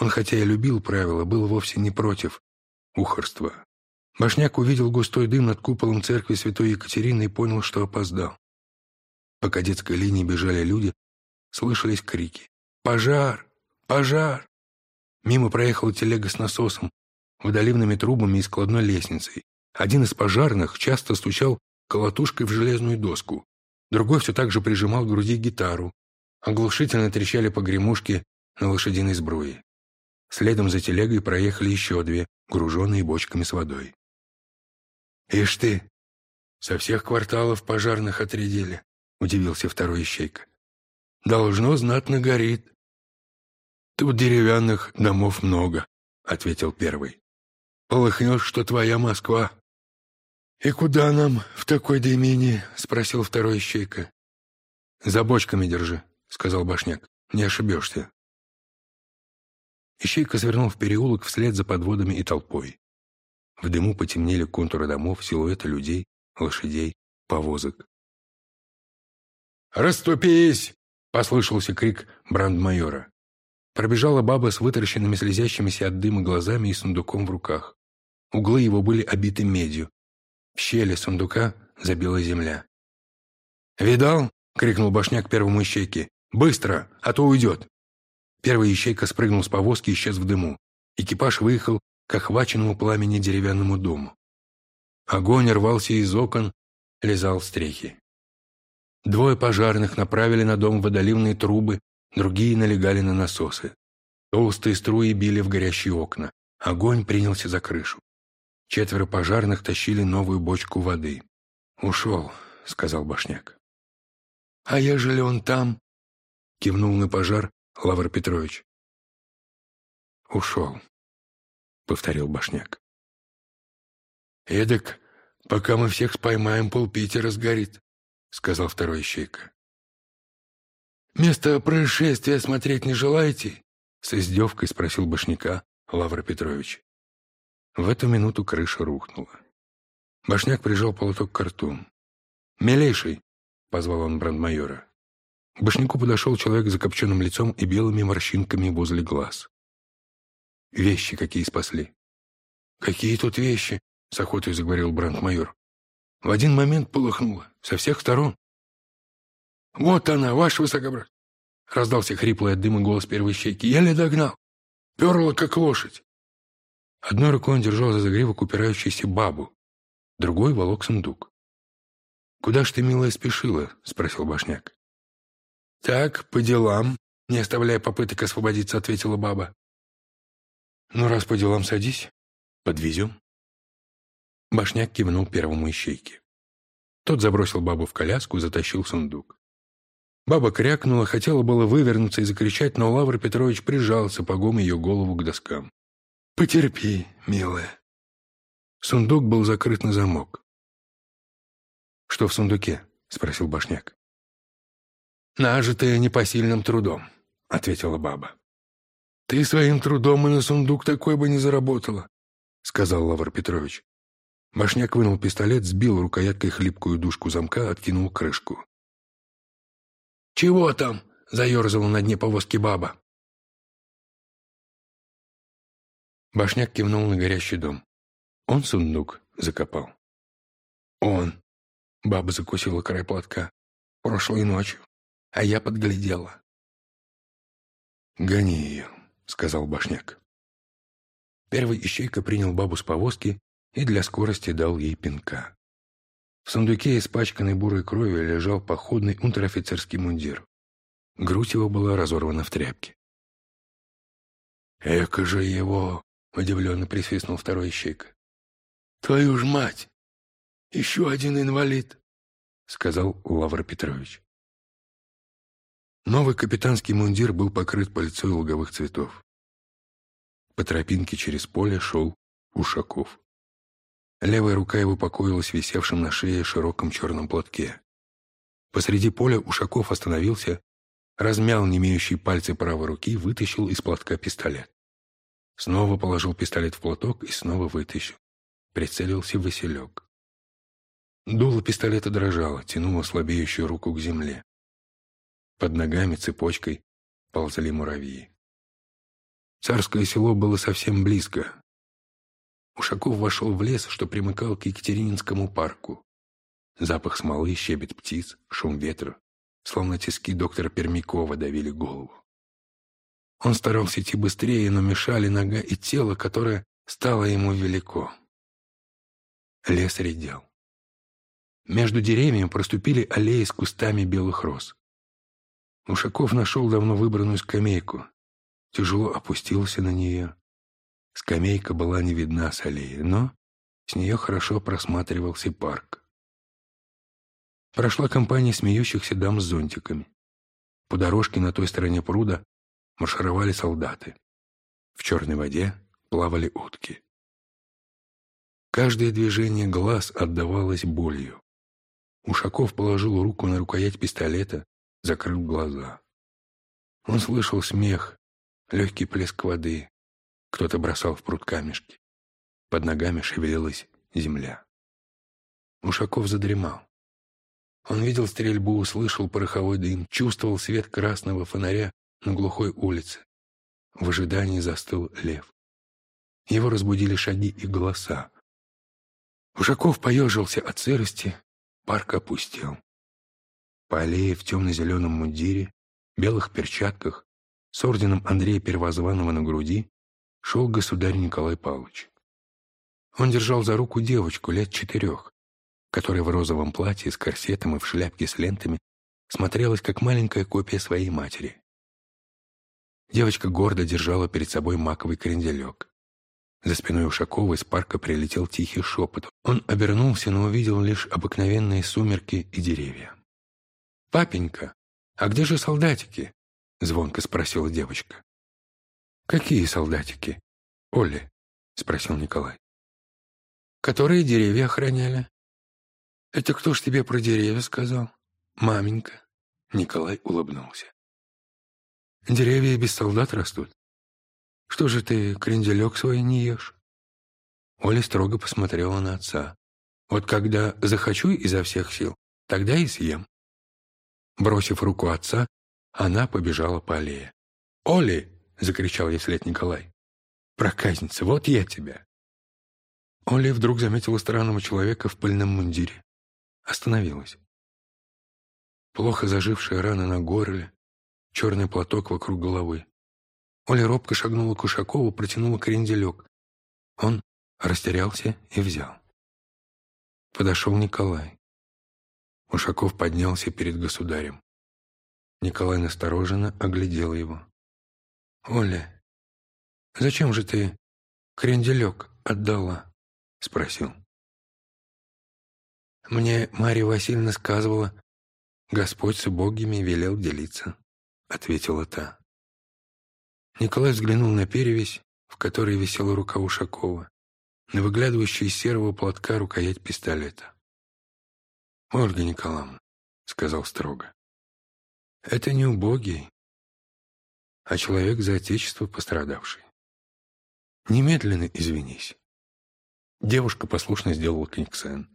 Он, хотя и любил правила, был вовсе не против ухорства. Башняк увидел густой дым над куполом церкви святой Екатерины и понял, что опоздал. По кадетской линии бежали люди, слышались крики. «Пожар! Пожар!» Мимо проехала телега с насосом, водоливными трубами и складной лестницей. Один из пожарных часто стучал колотушкой в железную доску. Другой все так же прижимал к груди гитару. Оглушительно трещали погремушки на лошадиной сбруе. Следом за телегой проехали еще две, груженные бочками с водой. «Ишь ты! Со всех кварталов пожарных отрядили», — удивился второй ищейка. «Должно знатно горит». «Тут деревянных домов много», — ответил первый. «Полыхнешь, что твоя Москва». «И куда нам в такой дымении?» — спросил второй ищейка. «За бочками держи», — сказал Башняк. «Не ошибешься». Ищейка свернул в переулок вслед за подводами и толпой. В дыму потемнели контуры домов, силуэты людей, лошадей, повозок. «Раступись!» — послышался крик брандмайора. Пробежала баба с вытаращенными слезящимися от дыма глазами и сундуком в руках. Углы его были обиты медью. В щели сундука забила земля. «Видал?» — крикнул башняк первому ищейке. «Быстро, а то уйдет!» Первый ищейка спрыгнул с повозки и исчез в дыму. Экипаж выехал к охваченному пламени деревянному дому. Огонь рвался из окон, лизал стрехи. Двое пожарных направили на дом водоливные трубы, другие налегали на насосы. Толстые струи били в горящие окна. Огонь принялся за крышу. Четверо пожарных тащили новую бочку воды. «Ушел», — сказал Башняк. «А ежели он там?» — кивнул на пожар Лавр Петрович. «Ушел», — повторил Башняк. «Эдак, пока мы всех споймаем, пол Питера сгорит», — сказал второй ищейка. «Место происшествия смотреть не желаете?» — с издевкой спросил Башняка Лавр Петрович. В эту минуту крыша рухнула. Башняк прижал полоток к рту. «Милейший!» — позвал он брандмайора. К башняку подошел человек с закопченным лицом и белыми морщинками возле глаз. «Вещи какие спасли!» «Какие тут вещи?» — с охотой заговорил брандмайор. В один момент полыхнуло, со всех сторон. «Вот она, ваш высокобрат!» — раздался хриплый от дыма голос первой щеки. «Еле догнал! Перла, как лошадь!» Одной рукой он держал за загревок упирающуюся бабу, другой волок сундук. «Куда ж ты, милая, спешила?» — спросил Башняк. «Так, по делам», — не оставляя попыток освободиться, ответила баба. «Ну, раз по делам садись, подвезем». Башняк кивнул первому ищейке. Тот забросил бабу в коляску, затащил сундук. Баба крякнула, хотела было вывернуться и закричать, но Лавр Петрович прижал сапогом ее голову к доскам. «Потерпи, милая». Сундук был закрыт на замок. «Что в сундуке?» — спросил Башняк. «Нажитое непосильным трудом», — ответила баба. «Ты своим трудом и на сундук такой бы не заработала», — сказал Лавр Петрович. Башняк вынул пистолет, сбил рукояткой хлипкую дужку замка, откинул крышку. «Чего там?» — заерзала на дне повозки баба. Башняк кивнул на горящий дом. Он сундук закопал. «Он!» — баба закусила край платка. «Прошлой ночью а я подглядела. «Гони ее», — сказал Башняк. Первый ищейка принял бабу с повозки и для скорости дал ей пинка. В сундуке, испачканной бурой кровью, лежал походный унтер-офицерский мундир. Грудь его была разорвана в тряпке. «Эка же его!» — удивленно присвистнул второй ищейка. «Твою ж мать! Еще один инвалид!» — сказал Лавр Петрович. Новый капитанский мундир был покрыт пальцой луговых цветов. По тропинке через поле шел Ушаков. Левая рука его покоилась висевшим на шее широком черном платке. Посреди поля Ушаков остановился, размял немеющие пальцы правой руки, вытащил из платка пистолет. Снова положил пистолет в платок и снова вытащил. Прицелился Василек. Дуло пистолета дрожало, тянуло слабеющую руку к земле. Под ногами цепочкой ползали муравьи. Царское село было совсем близко. Ушаков вошел в лес, что примыкал к Екатерининскому парку. Запах смолы, щебет птиц, шум ветра, словно тиски доктора Пермякова давили голову. Он старался идти быстрее, но мешали нога и тело, которое стало ему велико. Лес редел. Между деревьями проступили аллеи с кустами белых роз. Ушаков нашел давно выбранную скамейку, тяжело опустился на нее. Скамейка была не видна с аллеи, но с нее хорошо просматривался парк. Прошла компания смеющихся дам с зонтиками. По дорожке на той стороне пруда маршировали солдаты. В черной воде плавали утки. Каждое движение глаз отдавалось болью. Ушаков положил руку на рукоять пистолета, закрыл глаза. Он слышал смех, легкий плеск воды, кто-то бросал в пруд камешки. Под ногами шевелилась земля. Ушаков задремал. Он видел стрельбу, услышал пороховой дым, чувствовал свет красного фонаря на глухой улице. В ожидании застыл лев. Его разбудили шаги и голоса. Ушаков поежился от сырости, парк опустел. По аллее в темно-зеленом мундире, белых перчатках, с орденом Андрея Первозванного на груди, шел государь Николай Павлович. Он держал за руку девочку лет четырех, которая в розовом платье с корсетом и в шляпке с лентами смотрелась как маленькая копия своей матери. Девочка гордо держала перед собой маковый кренделек. За спиной Ушакова из парка прилетел тихий шепот. Он обернулся, но увидел лишь обыкновенные сумерки и деревья. «Папенька, а где же солдатики?» — звонко спросила девочка. «Какие солдатики?» «Оли», — спросил Николай. «Которые деревья охраняли?» «Это кто ж тебе про деревья сказал?» «Маменька». Николай улыбнулся. «Деревья без солдат растут. Что же ты кренделек свой не ешь?» Оля строго посмотрела на отца. «Вот когда захочу изо всех сил, тогда и съем». Бросив руку отца, она побежала по аллее. «Оли!» — закричал ей вслед Николай. «Проказница, вот я тебя!» Оля вдруг заметила странного человека в пыльном мундире. Остановилась. Плохо зажившая рана на горле, черный платок вокруг головы. Оля робко шагнула к Ушакову, протянула кренделек. Он растерялся и взял. Подошел Николай. Ушаков поднялся перед государем. Николай настороженно оглядел его. «Оля, зачем же ты кренделек отдала?» — спросил. «Мне Марья Васильевна сказывала, Господь с убогими велел делиться», — ответила та. Николай взглянул на перевязь, в которой висела рука Ушакова, на выглядывающую из серого платка рукоять пистолета. «Ольга Николаевна», — сказал строго, — «это не убогий, а человек за отечество пострадавший. Немедленно извинись. Девушка послушно сделала книгсен.